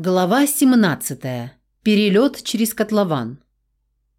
Глава 17. Перелет через котлован.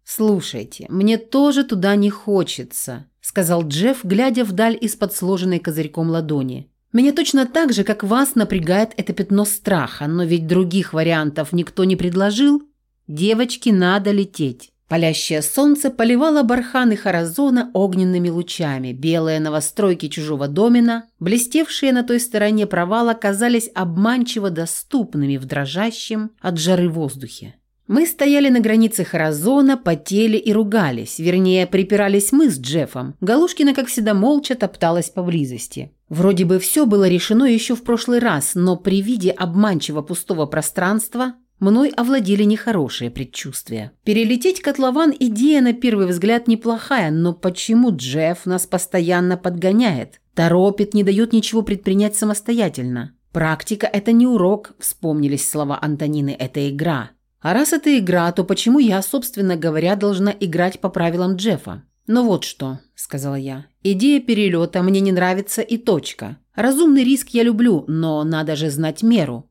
«Слушайте, мне тоже туда не хочется», – сказал Джефф, глядя вдаль из-под сложенной козырьком ладони. «Меня точно так же, как вас, напрягает это пятно страха, но ведь других вариантов никто не предложил. Девочке надо лететь». Палящее солнце поливало барханы Харазона огненными лучами. Белые новостройки чужого домена, блестевшие на той стороне провала, казались обманчиво доступными в дрожащем от жары воздухе. Мы стояли на границе Харазона, потели и ругались. Вернее, припирались мы с Джеффом. Галушкина, как всегда, молча топталась поблизости. Вроде бы все было решено еще в прошлый раз, но при виде обманчиво пустого пространства мной овладели нехорошие предчувствия. Перелететь котлован – идея на первый взгляд неплохая, но почему Джефф нас постоянно подгоняет? Торопит, не дает ничего предпринять самостоятельно. Практика – это не урок, вспомнились слова Антонины, это игра. А раз это игра, то почему я, собственно говоря, должна играть по правилам Джеффа? «Ну вот что», – сказала я. «Идея перелета мне не нравится и точка. Разумный риск я люблю, но надо же знать меру.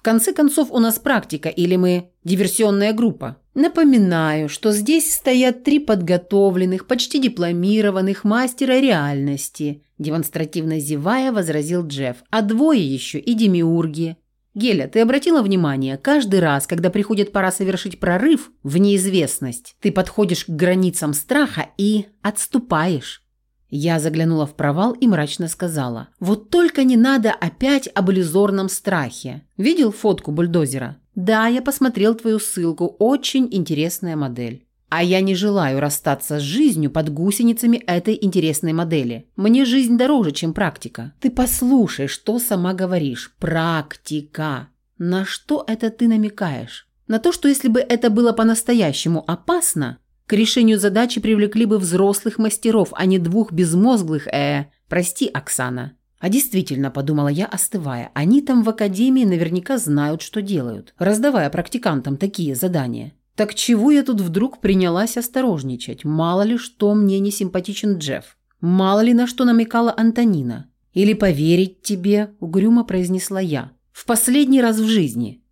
В конце концов, у нас практика или мы диверсионная группа. Напоминаю, что здесь стоят три подготовленных, почти дипломированных мастера реальности, демонстративно зевая, возразил Джефф, а двое еще и демиурги. Геля, ты обратила внимание, каждый раз, когда приходит пора совершить прорыв в неизвестность, ты подходишь к границам страха и отступаешь. Я заглянула в провал и мрачно сказала. «Вот только не надо опять об иллюзорном страхе. Видел фотку бульдозера?» «Да, я посмотрел твою ссылку. Очень интересная модель». А я не желаю расстаться с жизнью под гусеницами этой интересной модели. Мне жизнь дороже, чем практика. Ты послушай, что сама говоришь. Практика. На что это ты намекаешь? На то, что если бы это было по-настоящему опасно, к решению задачи привлекли бы взрослых мастеров, а не двух безмозглых, э, прости, Оксана. А действительно, подумала я, остывая, они там в академии наверняка знают, что делают, раздавая практикантам такие задания. Так чего я тут вдруг принялась осторожничать? Мало ли, что мне не симпатичен Джефф. Мало ли, на что намекала Антонина. Или поверить тебе, угрюмо произнесла я. В последний раз в жизни.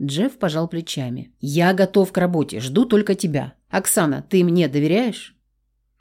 Джефф пожал плечами. «Я готов к работе, жду только тебя. Оксана, ты мне доверяешь?»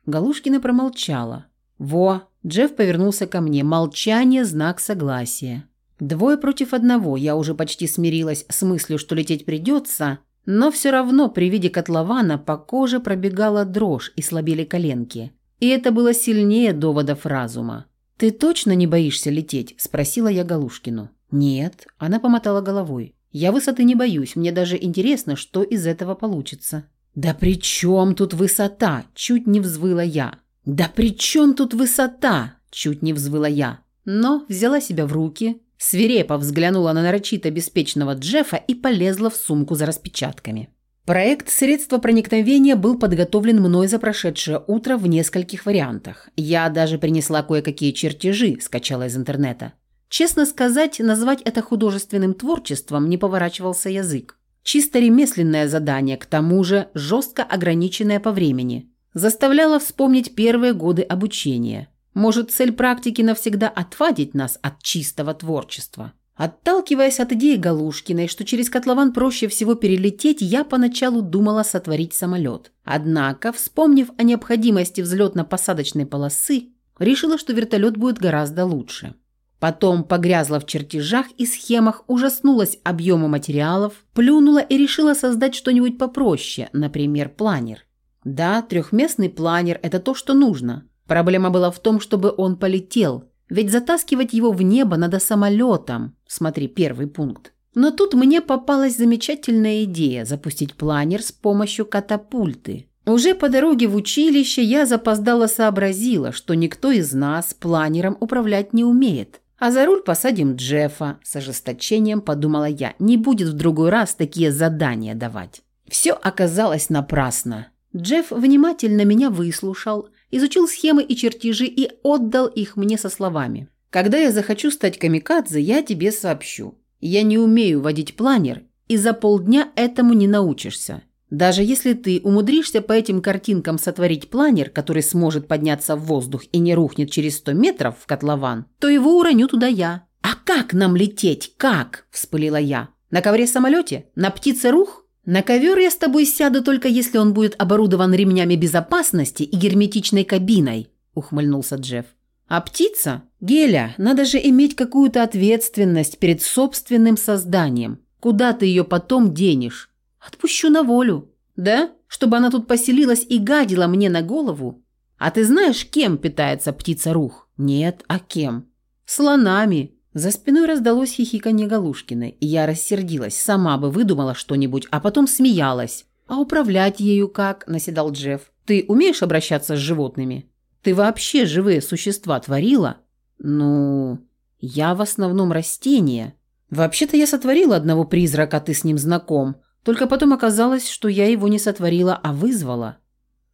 Галушкина промолчала. «Во!» Джефф повернулся ко мне. Молчание – знак согласия. Двое против одного. Я уже почти смирилась с мыслью, что лететь придется, но все равно при виде котлована по коже пробегала дрожь и слабели коленки. И это было сильнее доводов разума. «Ты точно не боишься лететь?» – спросила я Галушкину. «Нет», – она помотала головой. Я высоты не боюсь, мне даже интересно, что из этого получится». «Да при чем тут высота?» – чуть не взвыла я. «Да при чем тут высота?» – чуть не взвыла я. Но взяла себя в руки, свирепо взглянула на нарочито беспечного Джеффа и полезла в сумку за распечатками. Проект «Средства проникновения» был подготовлен мной за прошедшее утро в нескольких вариантах. Я даже принесла кое-какие чертежи, скачала из интернета. Честно сказать, назвать это художественным творчеством не поворачивался язык. Чисто ремесленное задание, к тому же жестко ограниченное по времени, заставляло вспомнить первые годы обучения. Может, цель практики навсегда отвадить нас от чистого творчества? Отталкиваясь от идеи Галушкиной, что через котлован проще всего перелететь, я поначалу думала сотворить самолет. Однако, вспомнив о необходимости взлетно-посадочной полосы, решила, что вертолет будет гораздо лучше. Потом погрязла в чертежах и схемах, ужаснулась объему материалов, плюнула и решила создать что-нибудь попроще, например, планер. Да, трехместный планер – это то, что нужно. Проблема была в том, чтобы он полетел, ведь затаскивать его в небо надо самолетом. Смотри, первый пункт. Но тут мне попалась замечательная идея запустить планер с помощью катапульты. Уже по дороге в училище я запоздало сообразила, что никто из нас планером управлять не умеет. А за руль посадим Джеффа. С ожесточением подумала я. Не будет в другой раз такие задания давать. Все оказалось напрасно. Джефф внимательно меня выслушал, изучил схемы и чертежи и отдал их мне со словами. «Когда я захочу стать камикадзе, я тебе сообщу. Я не умею водить планер, и за полдня этому не научишься. Даже если ты умудришься по этим картинкам сотворить планер, который сможет подняться в воздух и не рухнет через 100 метров в котлован, то его уроню туда я. «А как нам лететь? Как?» – вспылила я. На ковре-самолете? На птице-рух? На ковер я с тобой сяду, только если он будет оборудован ремнями безопасности и герметичной кабиной», – ухмыльнулся Джефф. «А птица? Геля, надо же иметь какую-то ответственность перед собственным созданием. Куда ты ее потом денешь? Отпущу на волю. Да? Чтобы она тут поселилась и гадила мне на голову? А ты знаешь, кем питается птица-рух? Нет, а кем? Слонами. За спиной раздалось хихиканье Галушкиной, и я рассердилась, сама бы выдумала что-нибудь, а потом смеялась. «А управлять ею как?» – наседал Джефф. «Ты умеешь обращаться с животными? Ты вообще живые существа творила?» «Ну, я в основном растения. Вообще-то я сотворила одного призрака, ты с ним знаком. Только потом оказалось, что я его не сотворила, а вызвала».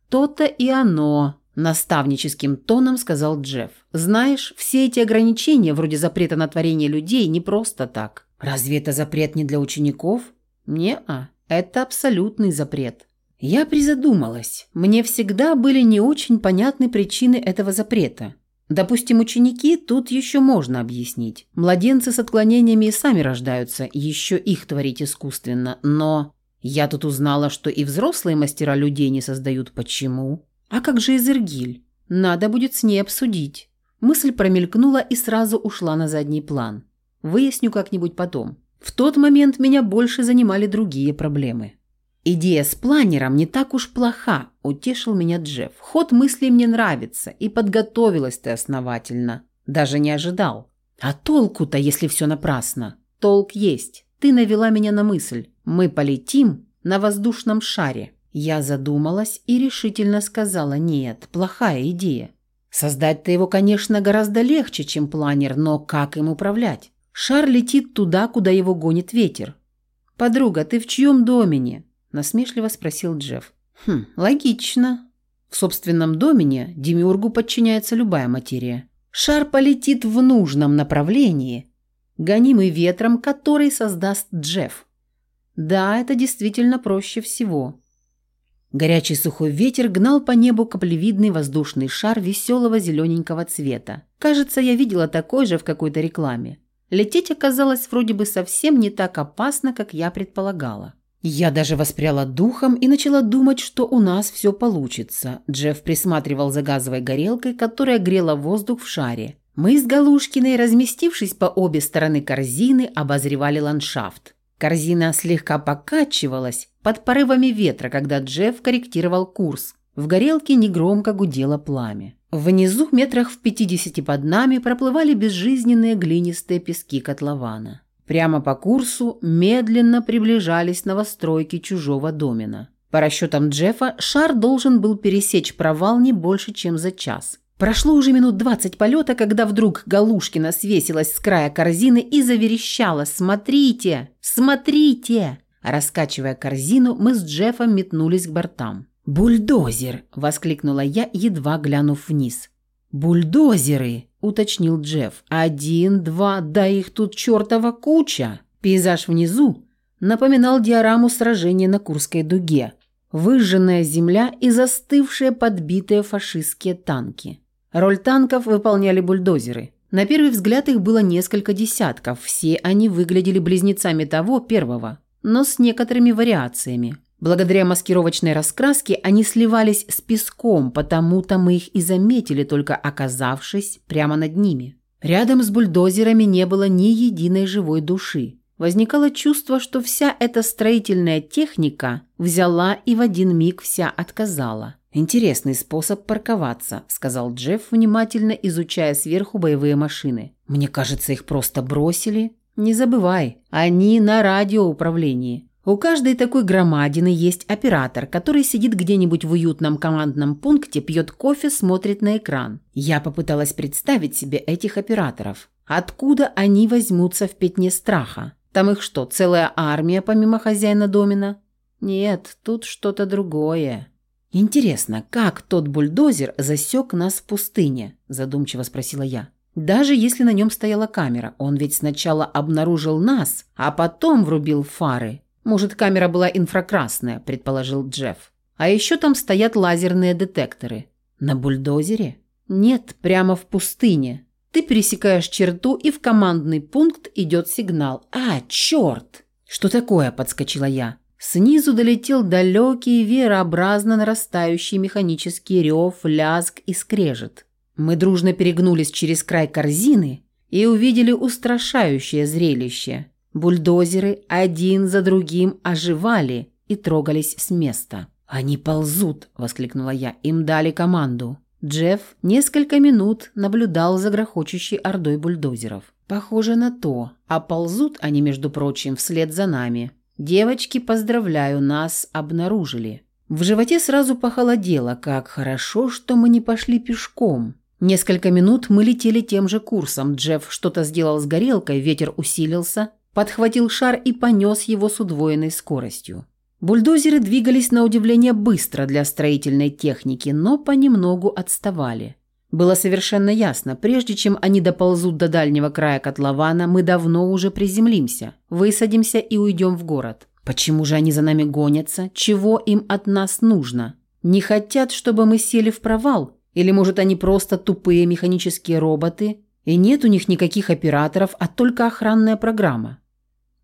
«То-то и оно», Наставническим тоном сказал Джефф. «Знаешь, все эти ограничения, вроде запрета на творение людей, не просто так. Разве это запрет не для учеников? Не-а, это абсолютный запрет». Я призадумалась. Мне всегда были не очень понятны причины этого запрета. Допустим, ученики тут еще можно объяснить. Младенцы с отклонениями и сами рождаются, еще их творить искусственно. Но я тут узнала, что и взрослые мастера людей не создают. Почему? А как же Изергиль? Надо будет с ней обсудить. Мысль промелькнула и сразу ушла на задний план. Выясню как-нибудь потом. В тот момент меня больше занимали другие проблемы. «Идея с планером не так уж плоха», – утешил меня Джефф. «Ход мыслей мне нравится, и подготовилась ты основательно. Даже не ожидал. А толку-то, если все напрасно? Толк есть. Ты навела меня на мысль. Мы полетим на воздушном шаре». Я задумалась и решительно сказала «нет, плохая идея». Создать-то его, конечно, гораздо легче, чем планер, но как им управлять? Шар летит туда, куда его гонит ветер. «Подруга, ты в чьем домене?» – насмешливо спросил Джефф. «Хм, логично. В собственном домене Демиургу подчиняется любая материя. Шар полетит в нужном направлении, гонимый ветром, который создаст Джефф. Да, это действительно проще всего. Горячий сухой ветер гнал по небу каплевидный воздушный шар веселого зелененького цвета. Кажется, я видела такой же в какой-то рекламе. Лететь оказалось вроде бы совсем не так опасно, как я предполагала. Я даже воспряла духом и начала думать, что у нас все получится. Джефф присматривал за газовой горелкой, которая грела воздух в шаре. Мы с Галушкиной, разместившись по обе стороны корзины, обозревали ландшафт. Корзина слегка покачивалась под порывами ветра, когда Джефф корректировал курс. В горелке негромко гудело пламя. Внизу, метрах в пятидесяти под нами, проплывали безжизненные глинистые пески котлована. Прямо по курсу медленно приближались новостройки чужого домена. По расчетам Джеффа, шар должен был пересечь провал не больше, чем за час. Прошло уже минут двадцать полета, когда вдруг Галушкина свесилась с края корзины и заверещала «Смотрите! Смотрите!» Раскачивая корзину, мы с Джеффом метнулись к бортам. «Бульдозер!» – воскликнула я, едва глянув вниз. «Бульдозеры!» – уточнил Джефф. «Один, два, да их тут чертова куча!» Пейзаж внизу напоминал диораму сражения на Курской дуге. Выжженная земля и застывшие подбитые фашистские танки. Роль танков выполняли бульдозеры. На первый взгляд их было несколько десятков, все они выглядели близнецами того первого, но с некоторыми вариациями. Благодаря маскировочной раскраске они сливались с песком, потому-то мы их и заметили, только оказавшись прямо над ними. Рядом с бульдозерами не было ни единой живой души. Возникало чувство, что вся эта строительная техника взяла и в один миг вся отказала. «Интересный способ парковаться», – сказал Джефф, внимательно изучая сверху боевые машины. «Мне кажется, их просто бросили». «Не забывай, они на радиоуправлении. У каждой такой громадины есть оператор, который сидит где-нибудь в уютном командном пункте, пьет кофе, смотрит на экран. Я попыталась представить себе этих операторов. Откуда они возьмутся в пятне страха? Там их что, целая армия помимо хозяина домена? Нет, тут что-то другое. «Интересно, как тот бульдозер засек нас в пустыне?» – задумчиво спросила я. «Даже если на нем стояла камера, он ведь сначала обнаружил нас, а потом врубил фары. Может, камера была инфракрасная», – предположил Джефф. «А еще там стоят лазерные детекторы». «На бульдозере?» «Нет, прямо в пустыне. Ты пересекаешь черту, и в командный пункт идет сигнал. А, черт!» «Что такое?» – подскочила я. Снизу долетел далекий, верообразно нарастающий механический рев, лязг и скрежет. Мы дружно перегнулись через край корзины и увидели устрашающее зрелище. Бульдозеры один за другим оживали и трогались с места. «Они ползут!» – воскликнула я. «Им дали команду». Джефф несколько минут наблюдал за грохочущей ордой бульдозеров. «Похоже на то. А ползут они, между прочим, вслед за нами. «Девочки, поздравляю, нас обнаружили». В животе сразу похолодело, как хорошо, что мы не пошли пешком. Несколько минут мы летели тем же курсом. Джефф что-то сделал с горелкой, ветер усилился, подхватил шар и понес его с удвоенной скоростью. Бульдозеры двигались на удивление быстро для строительной техники, но понемногу отставали. Было совершенно ясно, прежде чем они доползут до дальнего края котлована, мы давно уже приземлимся, высадимся и уйдем в город. Почему же они за нами гонятся? Чего им от нас нужно? Не хотят, чтобы мы сели в провал? Или, может, они просто тупые механические роботы, и нет у них никаких операторов, а только охранная программа?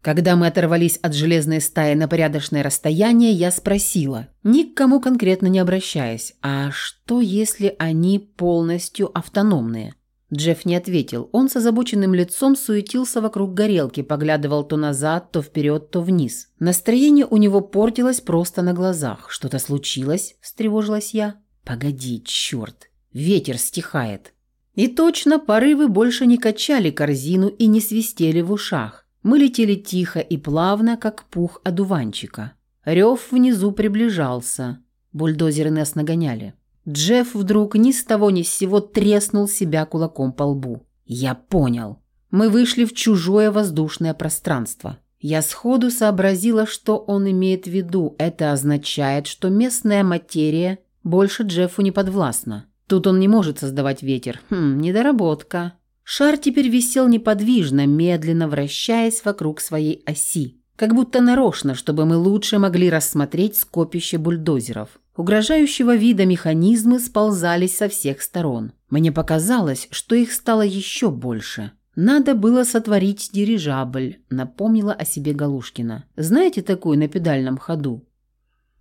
Когда мы оторвались от железной стаи на порядочное расстояние, я спросила, ни к кому конкретно не обращаясь, а что если они полностью автономные? Джефф не ответил. Он с озабоченным лицом суетился вокруг горелки, поглядывал то назад, то вперед, то вниз. Настроение у него портилось просто на глазах. «Что-то случилось?» – встревожилась я. «Погоди, черт! Ветер стихает!» И точно, порывы больше не качали корзину и не свистели в ушах. Мы летели тихо и плавно, как пух одуванчика. Рев внизу приближался. Бульдозеры нас нагоняли. Джефф вдруг ни с того ни с сего треснул себя кулаком по лбу. Я понял. Мы вышли в чужое воздушное пространство. Я сходу сообразила, что он имеет в виду. Это означает, что местная материя больше Джеффу не подвластна. Тут он не может создавать ветер. Хм, недоработка. Шар теперь висел неподвижно, медленно вращаясь вокруг своей оси, как будто нарочно, чтобы мы лучше могли рассмотреть скопище бульдозеров. Угрожающего вида механизмы сползались со всех сторон. Мне показалось, что их стало еще больше. «Надо было сотворить дирижабль», — напомнила о себе Галушкина. «Знаете такую на педальном ходу?»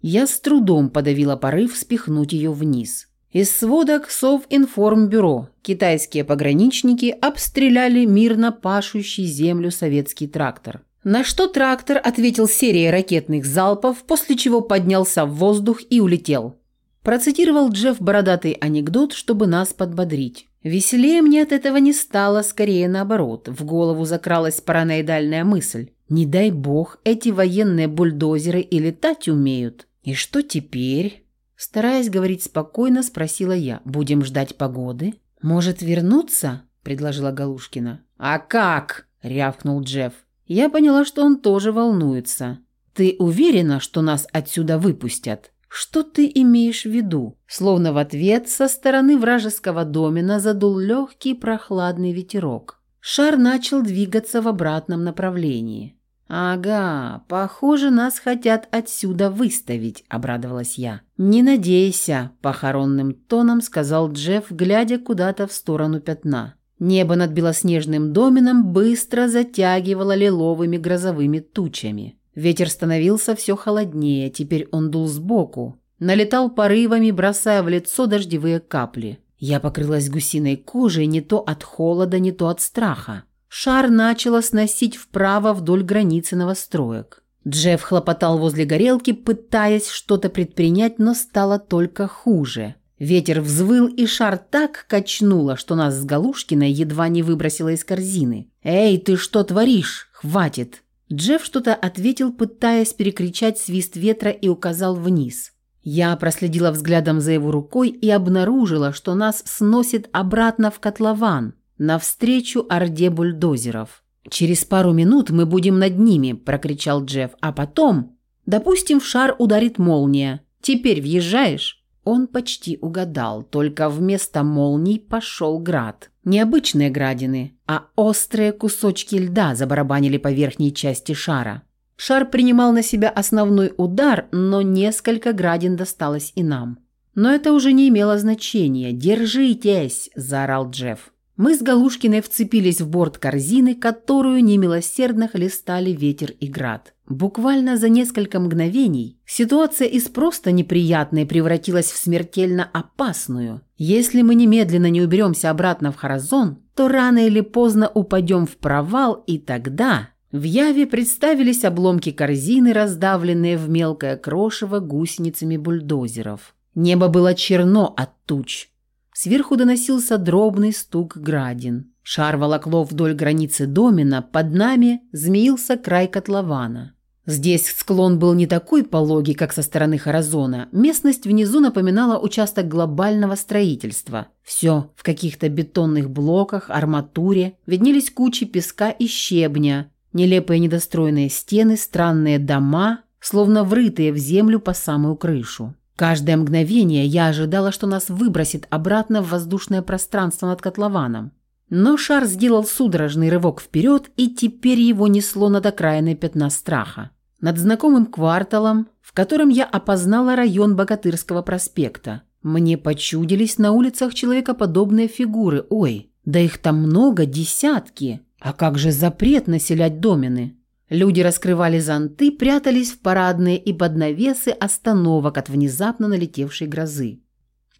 Я с трудом подавила порыв спихнуть ее вниз. Из сводок Совинформбюро китайские пограничники обстреляли мирно пашущий землю советский трактор. На что трактор ответил серией ракетных залпов, после чего поднялся в воздух и улетел. Процитировал Джефф бородатый анекдот, чтобы нас подбодрить. Веселее мне от этого не стало, скорее наоборот. В голову закралась параноидальная мысль. Не дай бог, эти военные бульдозеры и летать умеют. И что теперь? Стараясь говорить спокойно, спросила я. «Будем ждать погоды?» «Может, вернуться?» – предложила Галушкина. «А как?» – рявкнул Джефф. Я поняла, что он тоже волнуется. «Ты уверена, что нас отсюда выпустят?» «Что ты имеешь в виду?» Словно в ответ со стороны вражеского домена задул легкий прохладный ветерок. Шар начал двигаться в обратном направлении. «Ага, похоже, нас хотят отсюда выставить», – обрадовалась я. «Не надейся», – похоронным тоном сказал Джефф, глядя куда-то в сторону пятна. Небо над белоснежным доменом быстро затягивало лиловыми грозовыми тучами. Ветер становился все холоднее, теперь он дул сбоку. Налетал порывами, бросая в лицо дождевые капли. Я покрылась гусиной кожей не то от холода, не то от страха. Шар начало сносить вправо вдоль границы новостроек. Джефф хлопотал возле горелки, пытаясь что-то предпринять, но стало только хуже. Ветер взвыл, и шар так качнуло, что нас с Галушкиной едва не выбросило из корзины. «Эй, ты что творишь? Хватит!» Джефф что-то ответил, пытаясь перекричать свист ветра и указал вниз. Я проследила взглядом за его рукой и обнаружила, что нас сносит обратно в котлован, навстречу орде бульдозеров. «Через пару минут мы будем над ними», – прокричал Джефф. «А потом, допустим, в шар ударит молния. Теперь въезжаешь?» Он почти угадал, только вместо молний пошел град. Необычные градины, а острые кусочки льда забарабанили по верхней части шара. Шар принимал на себя основной удар, но несколько градин досталось и нам. Но это уже не имело значения. «Держитесь!» – заорал Джефф. Мы с Галушкиной вцепились в борт корзины, которую немилосердно хлестали ветер и град. Буквально за несколько мгновений ситуация из просто неприятной превратилась в смертельно опасную. Если мы немедленно не уберемся обратно в Харазон, то рано или поздно упадем в провал, и тогда в Яве представились обломки корзины, раздавленные в мелкое крошево гусеницами бульдозеров. Небо было черно от туч. Сверху доносился дробный стук градин. Шар волокло вдоль границы домина, под нами змеился край котлована. Здесь склон был не такой пологий, как со стороны Харазона. Местность внизу напоминала участок глобального строительства. Все в каких-то бетонных блоках, арматуре, виднелись кучи песка и щебня, нелепые недостроенные стены, странные дома, словно врытые в землю по самую крышу. Каждое мгновение я ожидала, что нас выбросит обратно в воздушное пространство над котлованом. Но шар сделал судорожный рывок вперед, и теперь его несло над окраиной пятна страха над знакомым кварталом, в котором я опознала район Богатырского проспекта. Мне почудились на улицах человекоподобные фигуры. Ой, да их там много, десятки. А как же запрет населять домены? Люди раскрывали зонты, прятались в парадные и под навесы остановок от внезапно налетевшей грозы.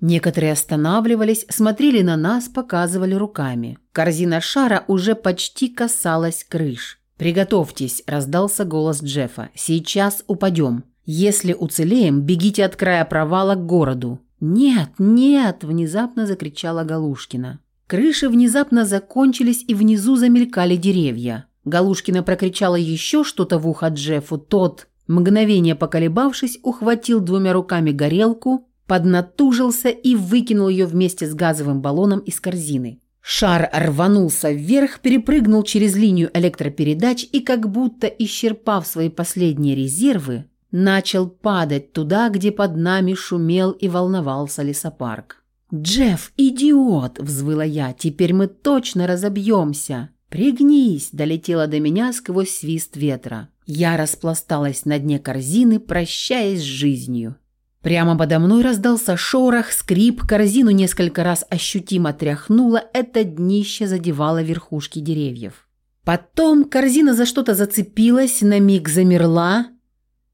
Некоторые останавливались, смотрели на нас, показывали руками. Корзина шара уже почти касалась крыш. «Приготовьтесь», – раздался голос Джеффа. «Сейчас упадем. Если уцелеем, бегите от края провала к городу». «Нет, нет!» – внезапно закричала Галушкина. Крыши внезапно закончились, и внизу замелькали деревья. Галушкина прокричала еще что-то в ухо Джеффу. Тот, мгновение поколебавшись, ухватил двумя руками горелку, поднатужился и выкинул ее вместе с газовым баллоном из корзины. Шар рванулся вверх, перепрыгнул через линию электропередач и, как будто исчерпав свои последние резервы, начал падать туда, где под нами шумел и волновался лесопарк. «Джефф, идиот!» – взвыла я. «Теперь мы точно разобьемся!» «Пригнись!» – долетела до меня сквозь свист ветра. Я распласталась на дне корзины, прощаясь с жизнью. Прямо подо мной раздался шорох, скрип, корзину несколько раз ощутимо тряхнуло, это днище задевало верхушки деревьев. Потом корзина за что-то зацепилась, на миг замерла,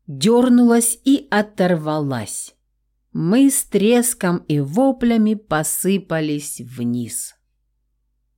дернулась и оторвалась. Мы с треском и воплями посыпались вниз.